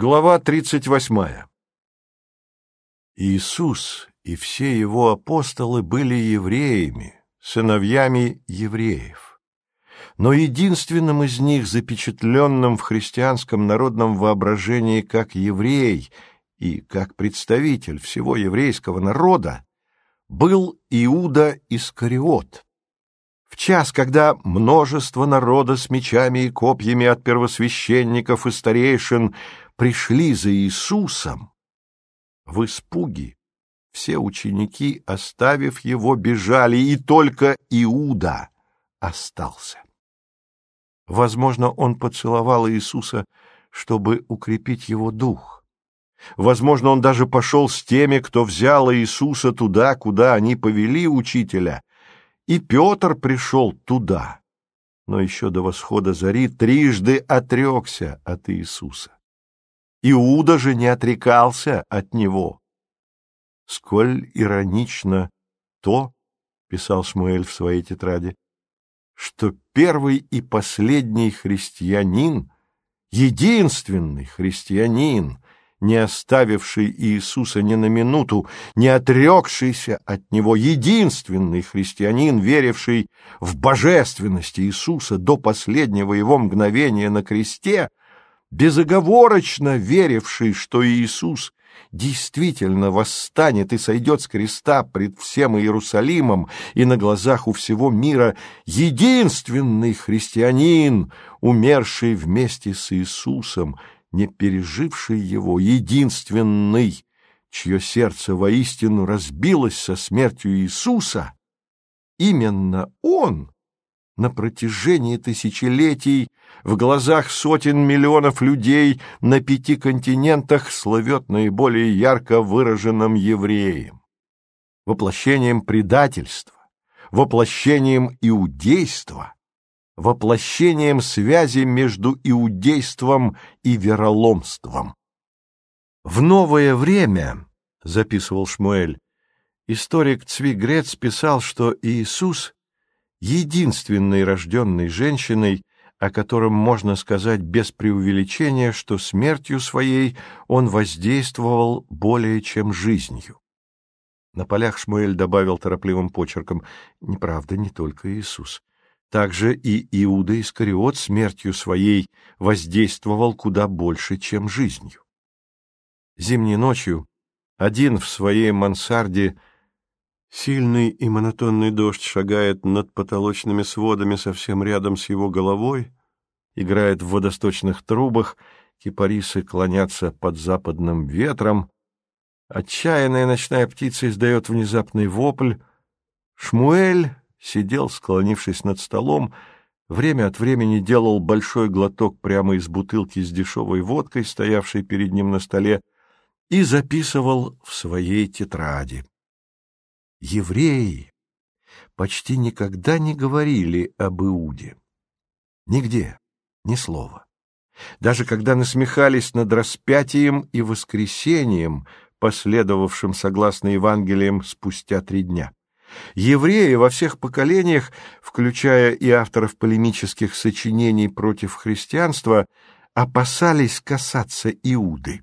Глава 38. Иисус и все его апостолы были евреями, сыновьями евреев. Но единственным из них, запечатленным в христианском народном воображении как еврей и как представитель всего еврейского народа, был Иуда Искариот. В час, когда множество народа с мечами и копьями от первосвященников и старейшин пришли за Иисусом, в испуге все ученики, оставив его, бежали, и только Иуда остался. Возможно, он поцеловал Иисуса, чтобы укрепить его дух. Возможно, он даже пошел с теми, кто взял Иисуса туда, куда они повели учителя, и Петр пришел туда, но еще до восхода зари трижды отрекся от Иисуса. Иуда же не отрекался от него. Сколь иронично то, — писал Шмуэль в своей тетради, — что первый и последний христианин, единственный христианин, не оставивший Иисуса ни на минуту, не отрекшийся от Него, единственный христианин, веривший в божественность Иисуса до последнего его мгновения на кресте, безоговорочно веривший, что Иисус действительно восстанет и сойдет с креста пред всем Иерусалимом и на глазах у всего мира единственный христианин, умерший вместе с Иисусом, не переживший его, единственный, чье сердце воистину разбилось со смертью Иисуса, именно он на протяжении тысячелетий в глазах сотен миллионов людей на пяти континентах слывет наиболее ярко выраженным евреем, воплощением предательства, воплощением иудейства, воплощением связи между иудейством и вероломством. В новое время, записывал Шмуэль, историк Цвигрец писал, что Иисус единственной рожденной женщиной, о котором можно сказать без преувеличения, что смертью своей он воздействовал более чем жизнью. На полях Шмуэль добавил торопливым почерком «Неправда, не только Иисус». Также и Иуда Искариот смертью своей воздействовал куда больше, чем жизнью. Зимней ночью, один в своей мансарде, Сильный и монотонный дождь шагает над потолочными сводами совсем рядом с его головой, играет в водосточных трубах, кипарисы клонятся под западным ветром, отчаянная ночная птица издает внезапный вопль. Шмуэль сидел, склонившись над столом, время от времени делал большой глоток прямо из бутылки с дешевой водкой, стоявшей перед ним на столе, и записывал в своей тетради евреи почти никогда не говорили об Иуде. Нигде, ни слова. Даже когда насмехались над распятием и воскресением, последовавшим согласно Евангелиям спустя три дня. Евреи во всех поколениях, включая и авторов полемических сочинений против христианства, опасались касаться Иуды.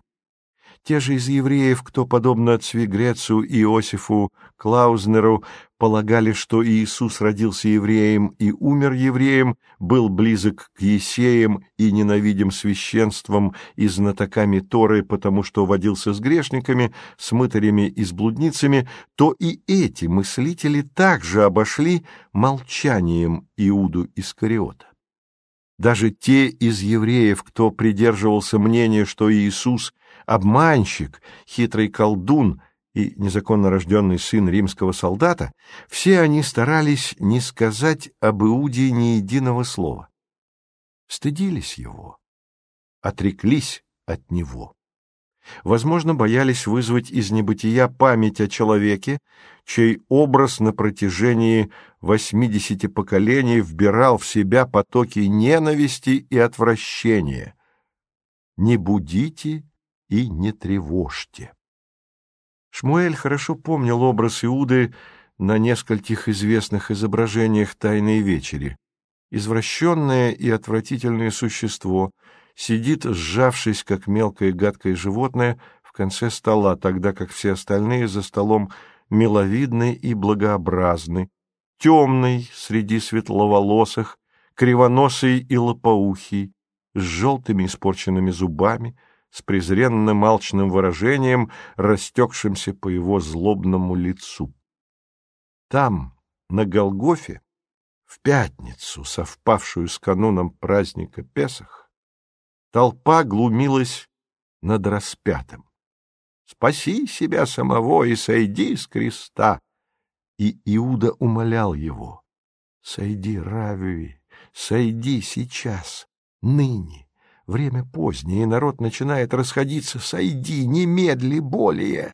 Те же из евреев, кто, подобно Цвигрецу и Иосифу Клаузнеру, полагали, что Иисус родился евреем и умер евреем, был близок к Есеям и ненавидим священством и знатоками Торы, потому что водился с грешниками, с мытарями и с блудницами, то и эти мыслители также обошли молчанием Иуду Искариота. Даже те из евреев, кто придерживался мнения, что Иисус – обманщик, хитрый колдун и незаконно рожденный сын римского солдата, все они старались не сказать об Иуде ни единого слова. Стыдились его, отреклись от него. Возможно, боялись вызвать из небытия память о человеке, чей образ на протяжении восьмидесяти поколений вбирал в себя потоки ненависти и отвращения. «Не будите и не тревожьте. Шмуэль хорошо помнил образ Иуды на нескольких известных изображениях Тайной вечери. Извращенное и отвратительное существо, сидит, сжавшись, как мелкое гадкое животное, в конце стола, тогда как все остальные за столом миловидны и благообразны, темный среди светловолосых, кривоносый и лопоухий, с желтыми испорченными зубами, с презренным алчным выражением, растекшимся по его злобному лицу. Там, на Голгофе, в пятницу, совпавшую с кануном праздника Песах, толпа глумилась над распятым. «Спаси себя самого и сойди с креста!» И Иуда умолял его. «Сойди, Рави, сойди сейчас, ныне. Время позднее, и народ начинает расходиться. Сойди, немедли более!»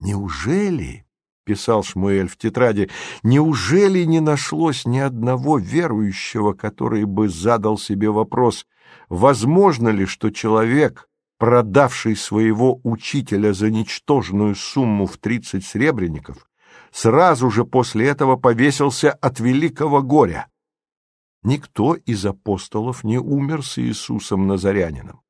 «Неужели?» — писал Шмуэль в тетради, — «неужели не нашлось ни одного верующего, который бы задал себе вопрос, возможно ли, что человек, продавший своего учителя за ничтожную сумму в тридцать сребреников, сразу же после этого повесился от великого горя? Никто из апостолов не умер с Иисусом Назарянином.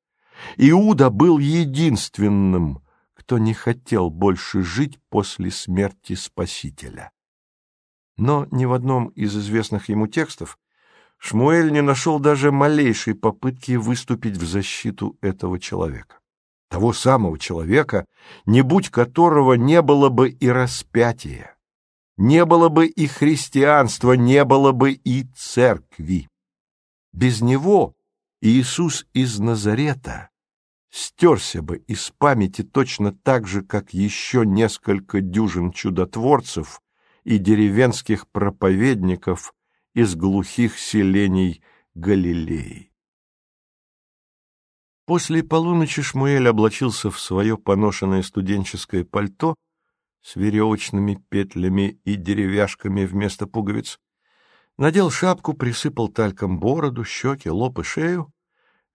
Иуда был единственным, кто не хотел больше жить после смерти Спасителя. Но ни в одном из известных ему текстов Шмуэль не нашел даже малейшей попытки выступить в защиту этого человека. Того самого человека, не будь которого не было бы и распятия, не было бы и христианства, не было бы и церкви. Без него Иисус из Назарета стерся бы из памяти точно так же, как еще несколько дюжин чудотворцев и деревенских проповедников из глухих селений Галилеи. После полуночи Шмуэль облачился в свое поношенное студенческое пальто с веревочными петлями и деревяшками вместо пуговиц, надел шапку, присыпал тальком бороду, щеки, лоб и шею,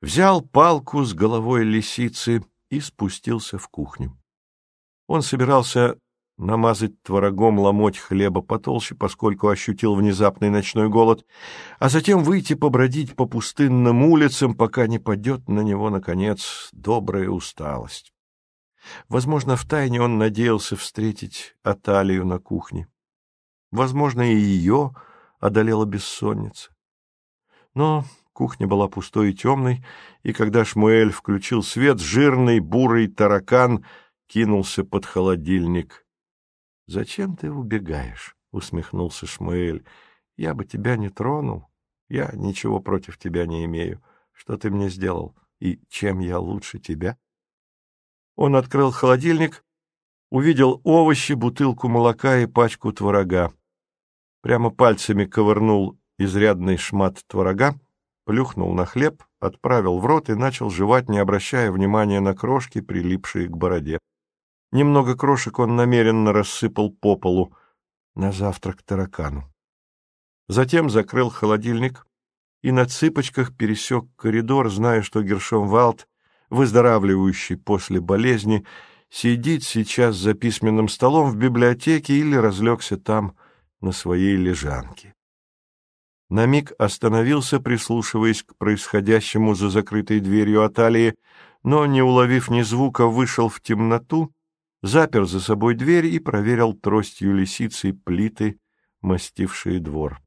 взял палку с головой лисицы и спустился в кухню. Он собирался намазать творогом ломоть хлеба потолще, поскольку ощутил внезапный ночной голод, а затем выйти побродить по пустынным улицам, пока не падет на него, наконец, добрая усталость. Возможно, втайне он надеялся встретить Аталию на кухне. Возможно, и ее одолела бессонница. Но Кухня была пустой и темной, и когда Шмуэль включил свет, жирный бурый таракан кинулся под холодильник. — Зачем ты убегаешь? — усмехнулся Шмуэль. — Я бы тебя не тронул. Я ничего против тебя не имею. Что ты мне сделал? И чем я лучше тебя? Он открыл холодильник, увидел овощи, бутылку молока и пачку творога. Прямо пальцами ковырнул изрядный шмат творога, плюхнул на хлеб, отправил в рот и начал жевать, не обращая внимания на крошки, прилипшие к бороде. Немного крошек он намеренно рассыпал по полу на завтрак таракану. Затем закрыл холодильник и на цыпочках пересек коридор, зная, что Гершом Валт, выздоравливающий после болезни, сидит сейчас за письменным столом в библиотеке или разлегся там на своей лежанке на миг остановился, прислушиваясь к происходящему за закрытой дверью Аталии, но, не уловив ни звука, вышел в темноту, запер за собой дверь и проверил тростью лисицы плиты, мастившие двор.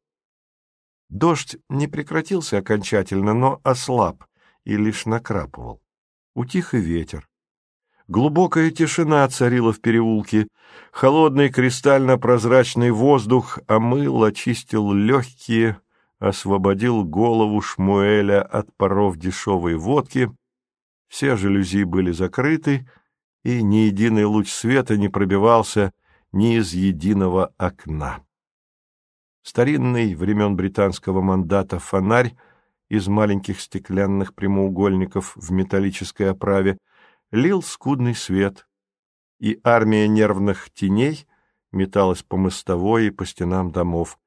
Дождь не прекратился окончательно, но ослаб и лишь накрапывал. Утих и ветер. Глубокая тишина царила в переулке. Холодный кристально-прозрачный воздух омыл, очистил легкие, освободил голову Шмуэля от паров дешевой водки, все жалюзи были закрыты, и ни единый луч света не пробивался ни из единого окна. Старинный времен британского мандата фонарь из маленьких стеклянных прямоугольников в металлической оправе лил скудный свет, и армия нервных теней металась по мостовой и по стенам домов.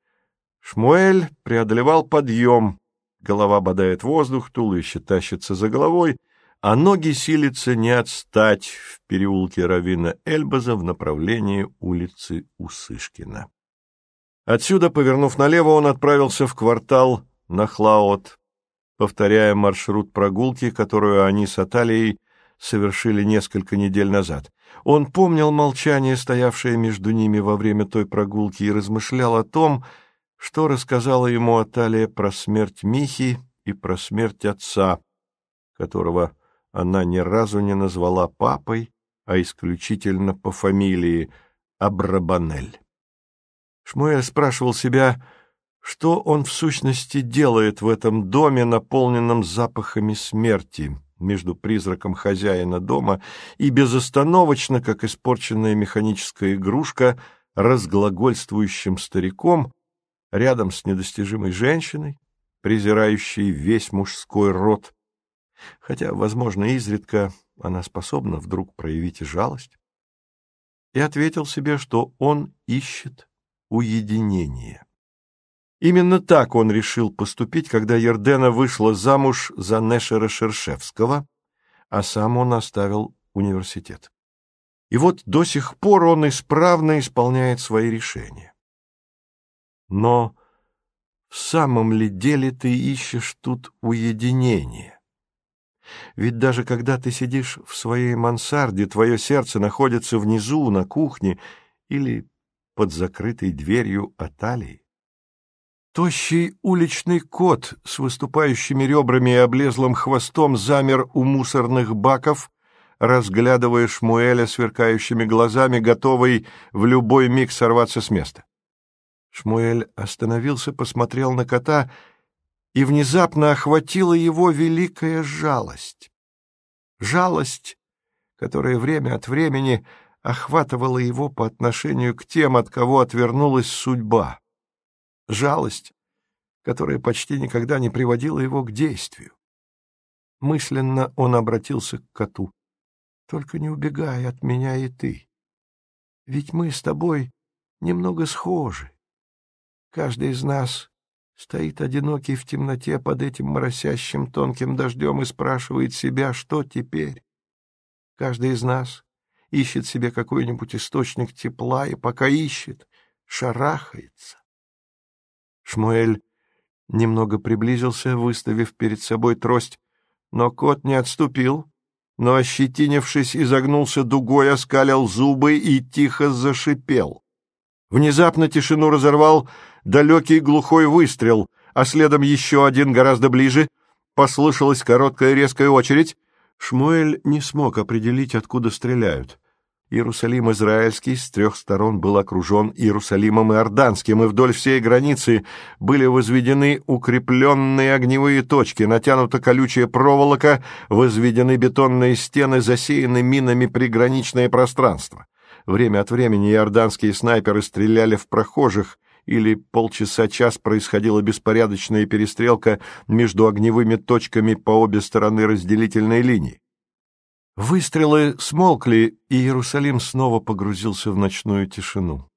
Шмуэль преодолевал подъем, голова бодает воздух, туловище тащится за головой, а ноги силятся не отстать в переулке Равина Эльбаза в направлении улицы Усышкина. Отсюда, повернув налево, он отправился в квартал Нахлаот. Повторяя маршрут прогулки, которую они с Аталией совершили несколько недель назад. Он помнил молчание, стоявшее между ними во время той прогулки, и размышлял о том, что рассказала ему Аталия про смерть Михи и про смерть отца, которого она ни разу не назвала папой, а исключительно по фамилии Абрабанель. Шмуэль спрашивал себя, что он в сущности делает в этом доме, наполненном запахами смерти, между призраком хозяина дома и безостановочно, как испорченная механическая игрушка, разглагольствующим стариком, рядом с недостижимой женщиной, презирающей весь мужской род, хотя, возможно, изредка она способна вдруг проявить и жалость, и ответил себе, что он ищет уединение. Именно так он решил поступить, когда Ердена вышла замуж за Нешера Шершевского, а сам он оставил университет. И вот до сих пор он исправно исполняет свои решения. Но в самом ли деле ты ищешь тут уединение? Ведь даже когда ты сидишь в своей мансарде, твое сердце находится внизу, на кухне или под закрытой дверью Аталии. Тощий уличный кот с выступающими ребрами и облезлым хвостом замер у мусорных баков, разглядывая Шмуэля сверкающими глазами, готовый в любой миг сорваться с места. Шмуэль остановился, посмотрел на кота, и внезапно охватила его великая жалость. Жалость, которая время от времени охватывала его по отношению к тем, от кого отвернулась судьба жалость, которая почти никогда не приводила его к действию. Мысленно он обратился к коту. «Только не убегай от меня и ты. Ведь мы с тобой немного схожи. Каждый из нас стоит одинокий в темноте под этим моросящим тонким дождем и спрашивает себя, что теперь. Каждый из нас ищет себе какой-нибудь источник тепла, и пока ищет, шарахается. Шмуэль немного приблизился, выставив перед собой трость, но кот не отступил, но, ощетинившись, изогнулся дугой, оскалил зубы и тихо зашипел. Внезапно тишину разорвал далекий глухой выстрел, а следом еще один гораздо ближе. Послышалась короткая резкая очередь. Шмуэль не смог определить, откуда стреляют. Иерусалим Израильский с трех сторон был окружен Иерусалимом Иорданским, и вдоль всей границы были возведены укрепленные огневые точки, натянута колючая проволока, возведены бетонные стены, засеяны минами приграничное пространство. Время от времени иорданские снайперы стреляли в прохожих, или полчаса-час происходила беспорядочная перестрелка между огневыми точками по обе стороны разделительной линии. Выстрелы смолкли, и Иерусалим снова погрузился в ночную тишину.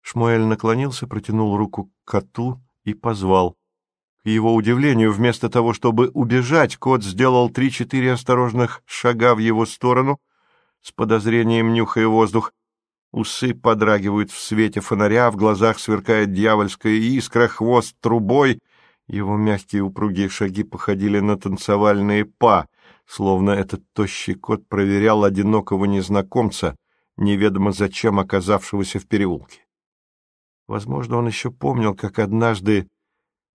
Шмуэль наклонился, протянул руку к коту и позвал. К его удивлению, вместо того, чтобы убежать, кот сделал три-четыре осторожных шага в его сторону, с подозрением нюхая воздух. Усы подрагивают в свете фонаря, в глазах сверкает дьявольская искра, хвост трубой. Его мягкие упругие шаги походили на танцевальные па — словно этот тощий кот проверял одинокого незнакомца, неведомо зачем оказавшегося в переулке. Возможно, он еще помнил, как однажды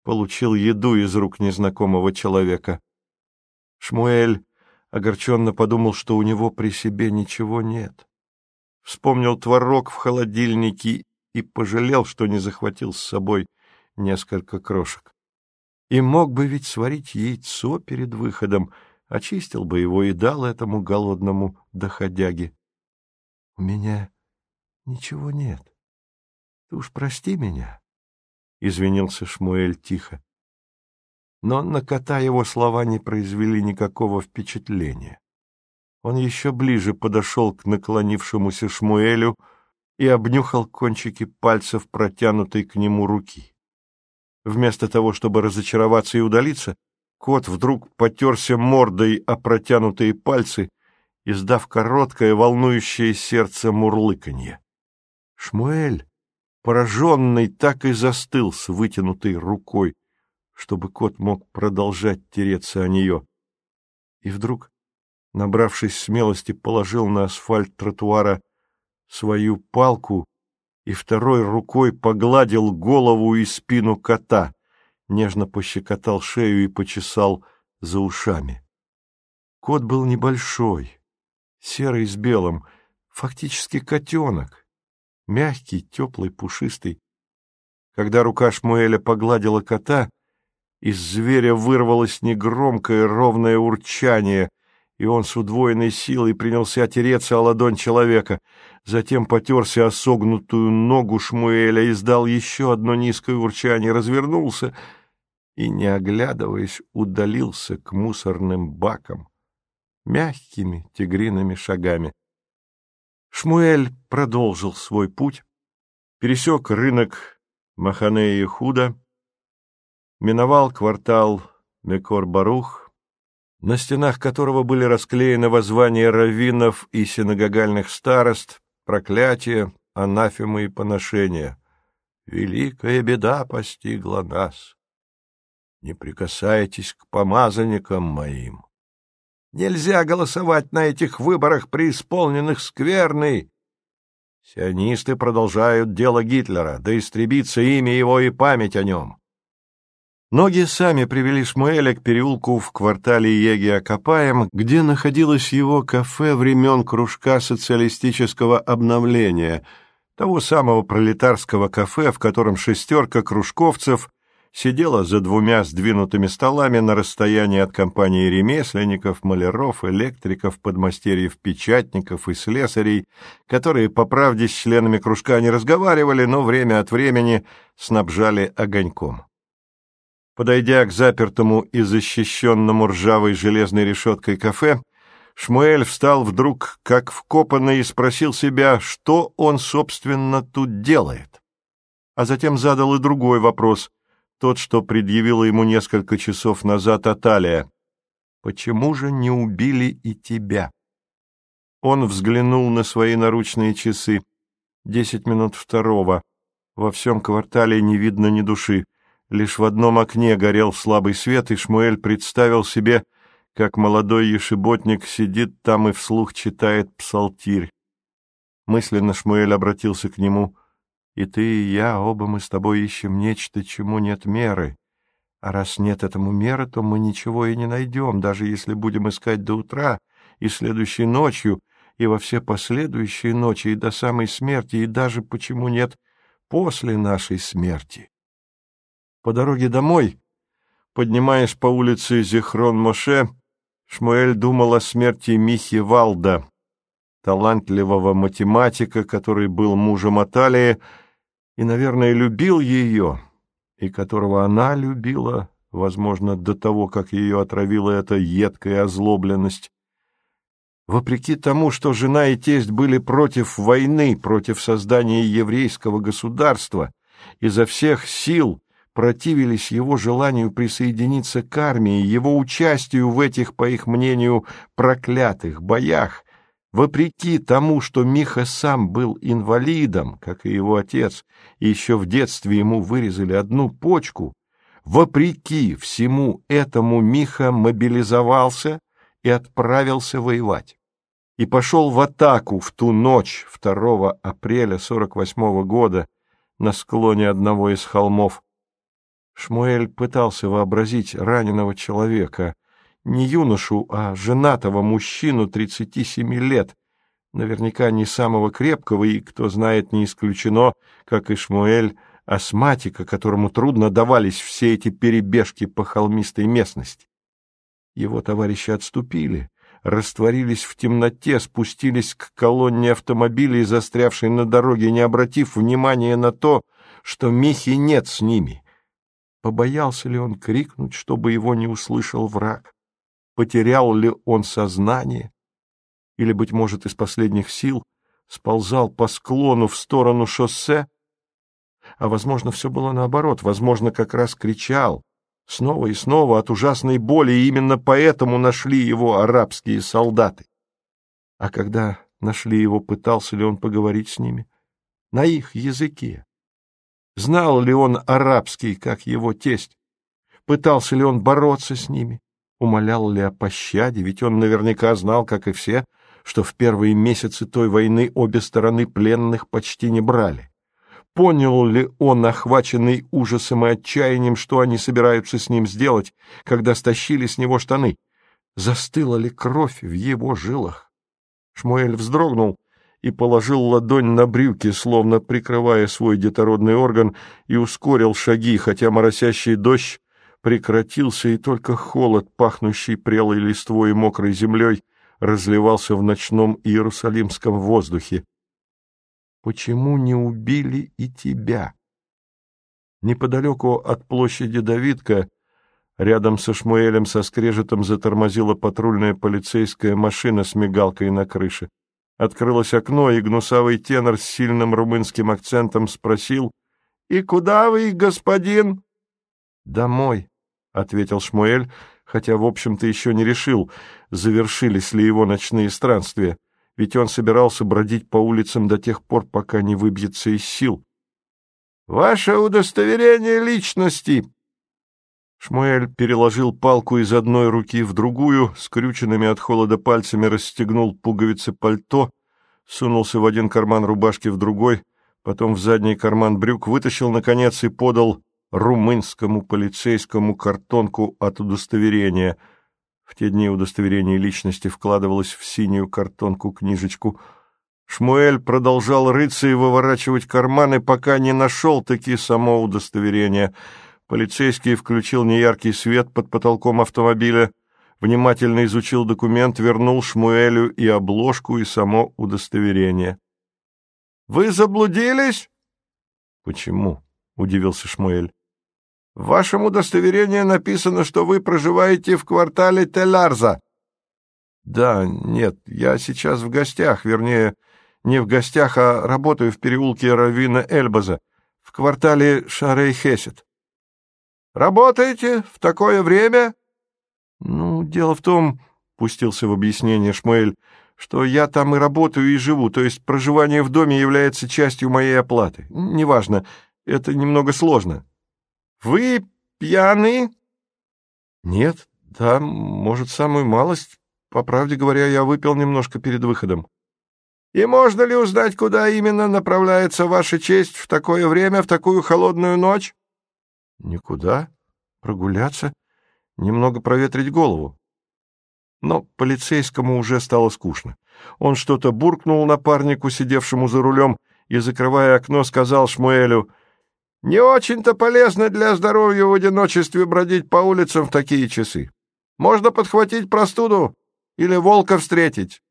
получил еду из рук незнакомого человека. Шмуэль огорченно подумал, что у него при себе ничего нет. Вспомнил творог в холодильнике и пожалел, что не захватил с собой несколько крошек. И мог бы ведь сварить яйцо перед выходом, очистил бы его и дал этому голодному доходяге. — У меня ничего нет. Ты уж прости меня, — извинился Шмуэль тихо. Но на кота его слова не произвели никакого впечатления. Он еще ближе подошел к наклонившемуся Шмуэлю и обнюхал кончики пальцев протянутой к нему руки. Вместо того, чтобы разочароваться и удалиться, Кот вдруг потерся мордой о протянутые пальцы, издав короткое, волнующее сердце мурлыканье. Шмуэль, пораженный, так и застыл с вытянутой рукой. чтобы кот мог продолжать тереться о нее. И вдруг, набравшись смелости, положил на асфальт тротуара свою палку и второй рукой погладил голову и спину кота, нежно пощекотал шею и почесал за ушами. Кот был небольшой, серый с белым, фактически котенок, мягкий, теплый, пушистый. Когда рука Шмуэля погладила кота, из зверя вырвалось негромкое ровное урчание, и он с удвоенной силой принялся тереться о ладонь человека. Затем потерся о согнутую ногу Шмуэля, издал еще одно низкое урчание, развернулся и, не оглядываясь, удалился к мусорным бакам мягкими тигриными шагами. Шмуэль продолжил свой путь, пересек рынок Маханеи-Худа, миновал квартал Мекор-Барух, на стенах которого были расклеены воззвания раввинов и синагогальных старост, проклятия, анафемы и поношения. Великая беда постигла нас. Не прикасайтесь к помазанникам моим. Нельзя голосовать на этих выборах, преисполненных скверной. Сионисты продолжают дело Гитлера, да истребится имя его и память о нем. Ноги сами привели Шмуэля к переулку в квартале Еги-Акопаем, где находилось его кафе времен кружка социалистического обновления, того самого пролетарского кафе, в котором шестерка кружковцев сидела за двумя сдвинутыми столами на расстоянии от компании ремесленников, маляров, электриков, подмастерьев, печатников и слесарей, которые, по правде, с членами кружка не разговаривали, но время от времени снабжали огоньком. Подойдя к запертому и защищенному ржавой железной решеткой кафе, Шмуэль встал вдруг, как вкопанный, и спросил себя, что он, собственно, тут делает. А затем задал и другой вопрос — тот, что предъявила ему несколько часов назад Аталия. «Почему же не убили и тебя?» Он взглянул на свои наручные часы. Десять минут второго. Во всем квартале не видно ни души. Лишь в одном окне горел слабый свет, и Шмуэль представил себе, как молодой ешеботник сидит там и вслух читает псалтирь. Мысленно Шмуэль обратился к нему — и ты, и я, оба мы с тобой ищем нечто, чему нет меры. А раз нет этому меры, то мы ничего и не найдем, даже если будем искать до утра и следующей ночью, и во все последующие ночи, и до самой смерти, и даже, почему нет, после нашей смерти. По дороге домой, поднимаясь по улице Зихрон-Моше, Шмуэль думал о смерти Михи Валда, талантливого математика, который был мужем Аталии, и, наверное, любил ее, и которого она любила, возможно, до того, как ее отравила эта едкая озлобленность. Вопреки тому, что жена и тесть были против войны, против создания еврейского государства, изо всех сил противились его желанию присоединиться к армии, его участию в этих, по их мнению, проклятых боях, Вопреки тому, что Миха сам был инвалидом, как и его отец, и еще в детстве ему вырезали одну почку, вопреки всему этому Миха мобилизовался и отправился воевать. И пошел в атаку в ту ночь 2 апреля 48 -го года на склоне одного из холмов. Шмуэль пытался вообразить раненого человека, не юношу, а женатого мужчину 37 лет, наверняка не самого крепкого и, кто знает, не исключено, как и Шмуэль, астматика, которому трудно давались все эти перебежки по холмистой местности. Его товарищи отступили, растворились в темноте, спустились к колонне автомобилей, застрявшей на дороге, не обратив внимания на то, что Михи нет с ними. Побоялся ли он крикнуть, чтобы его не услышал враг? Потерял ли он сознание, или, быть может, из последних сил сползал по склону в сторону шоссе, а, возможно, все было наоборот, возможно, как раз кричал, снова и снова от ужасной боли, и именно поэтому нашли его арабские солдаты. А когда нашли его, пытался ли он поговорить с ними? На их языке. Знал ли он арабский, как его тесть? Пытался ли он бороться с ними? Умолял ли о пощаде? Ведь он наверняка знал, как и все, что в первые месяцы той войны обе стороны пленных почти не брали. Понял ли он, охваченный ужасом и отчаянием, что они собираются с ним сделать, когда стащили с него штаны? Застыла ли кровь в его жилах? Шмуэль вздрогнул и положил ладонь на брюки, словно прикрывая свой детородный орган, и ускорил шаги, хотя моросящий дождь прекратился, и только холод, пахнущий прелой листвой и мокрой землей, разливался в ночном иерусалимском воздухе. «Почему не убили и тебя?» Неподалеку от площади Давидка, рядом со Шмуэлем со скрежетом затормозила патрульная полицейская машина с мигалкой на крыше. Открылось окно, и гнусавый тенор с сильным румынским акцентом спросил, «И куда вы, господин?» «Домой», — ответил Шмуэль, хотя, в общем-то, еще не решил, завершились ли его ночные странствия, ведь он собирался бродить по улицам до тех пор, пока не выбьется из сил. «Ваше удостоверение личности!» Шмуэль переложил палку из одной руки в другую, скрюченными от холода пальцами расстегнул пуговицы пальто, сунулся в один карман рубашки в другой, потом в задний карман брюк, вытащил, наконец, и подал румынскому полицейскому картонку от удостоверения. В те дни удостоверение личности вкладывалось в синюю картонку-книжечку. Шмуэль продолжал рыться и выворачивать карманы, пока не нашел таки само удостоверение. Полицейский включил неяркий свет под потолком автомобиля, внимательно изучил документ, вернул Шмуэлю и обложку, и само удостоверение. — Вы заблудились? — Почему? — удивился Шмуэль. В вашем удостоверении написано, что вы проживаете в квартале Теларза. Да, нет, я сейчас в гостях, вернее, не в гостях, а работаю в переулке Равина Эльбаза, в квартале Шарей-Хесет. Работаете в такое время? Ну, дело в том, пустился в объяснение Шмуэль, что я там и работаю, и живу, то есть проживание в доме является частью моей оплаты. Неважно, это немного сложно. Вы пьяны? Нет, да, может, самую малость. По правде говоря, я выпил немножко перед выходом. И можно ли узнать, куда именно направляется ваша честь в такое время, в такую холодную ночь? Никуда. Прогуляться, немного проветрить голову. Но полицейскому уже стало скучно. Он что-то буркнул напарнику, сидевшему за рулем, и, закрывая окно, сказал Шмуэлю — не очень-то полезно для здоровья в одиночестве бродить по улицам в такие часы. Можно подхватить простуду или волка встретить.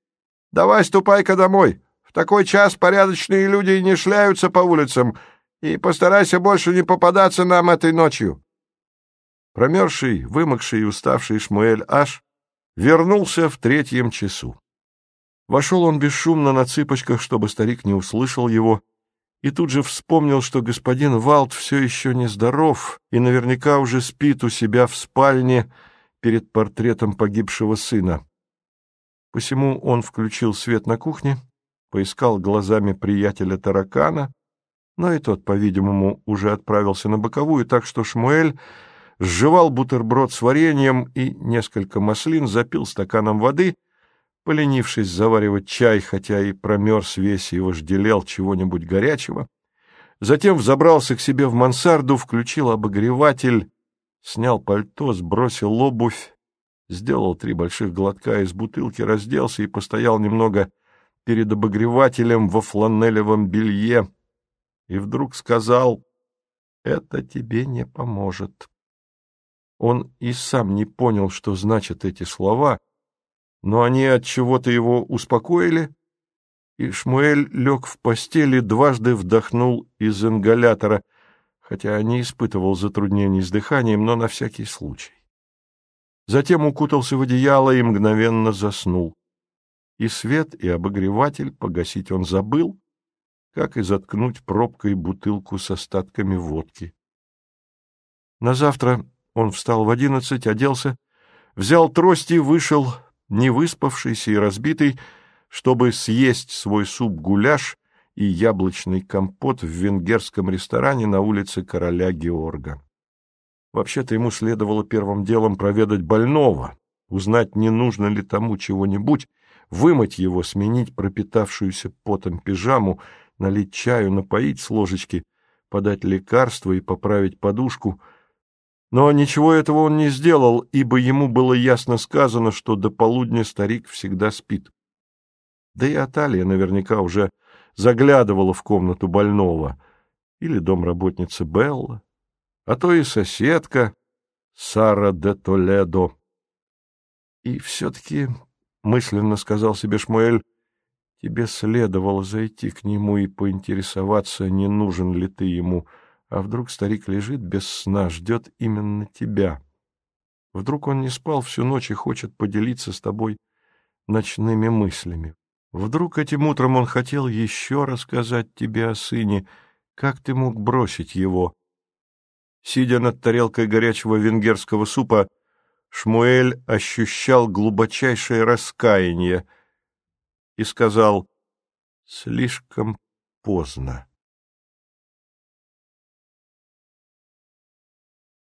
Давай ступай-ка домой. В такой час порядочные люди не шляются по улицам, и постарайся больше не попадаться нам этой ночью. Промерзший, вымокший и уставший Шмуэль Аш вернулся в третьем часу. Вошел он бесшумно на цыпочках, чтобы старик не услышал его, и тут же вспомнил, что господин Валт все еще нездоров и наверняка уже спит у себя в спальне перед портретом погибшего сына. Посему он включил свет на кухне, поискал глазами приятеля таракана, но и тот, по-видимому, уже отправился на боковую, так что Шмуэль сживал бутерброд с вареньем и несколько маслин, запил стаканом воды — поленившись заваривать чай, хотя и промерз весь и вожделел чего-нибудь горячего, затем взобрался к себе в мансарду, включил обогреватель, снял пальто, сбросил обувь, сделал три больших глотка из бутылки, разделся и постоял немного перед обогревателем во фланелевом белье, и вдруг сказал «Это тебе не поможет». Он и сам не понял, что значат эти слова — но они от чего-то его успокоили, и Шмуэль лег в постели, дважды вдохнул из ингалятора, хотя не испытывал затруднений с дыханием, но на всякий случай. Затем укутался в одеяло и мгновенно заснул. И свет, и обогреватель погасить он забыл, как и заткнуть пробкой бутылку с остатками водки. На завтра он встал в одиннадцать, оделся, взял трость и вышел не выспавшийся и разбитый, чтобы съесть свой суп-гуляш и яблочный компот в венгерском ресторане на улице короля Георга. Вообще-то ему следовало первым делом проведать больного, узнать, не нужно ли тому чего-нибудь, вымыть его, сменить пропитавшуюся потом пижаму, налить чаю, напоить с ложечки, подать лекарство и поправить подушку. Но ничего этого он не сделал, ибо ему было ясно сказано, что до полудня старик всегда спит. Да и Аталия наверняка уже заглядывала в комнату больного, или домработница Белла, а то и соседка Сара де Толедо. И все-таки, — мысленно сказал себе Шмуэль, — тебе следовало зайти к нему и поинтересоваться, не нужен ли ты ему, а вдруг старик лежит без сна, ждет именно тебя. Вдруг он не спал всю ночь и хочет поделиться с тобой ночными мыслями. Вдруг этим утром он хотел еще рассказать тебе о сыне, как ты мог бросить его. Сидя над тарелкой горячего венгерского супа, Шмуэль ощущал глубочайшее раскаяние и сказал «Слишком поздно».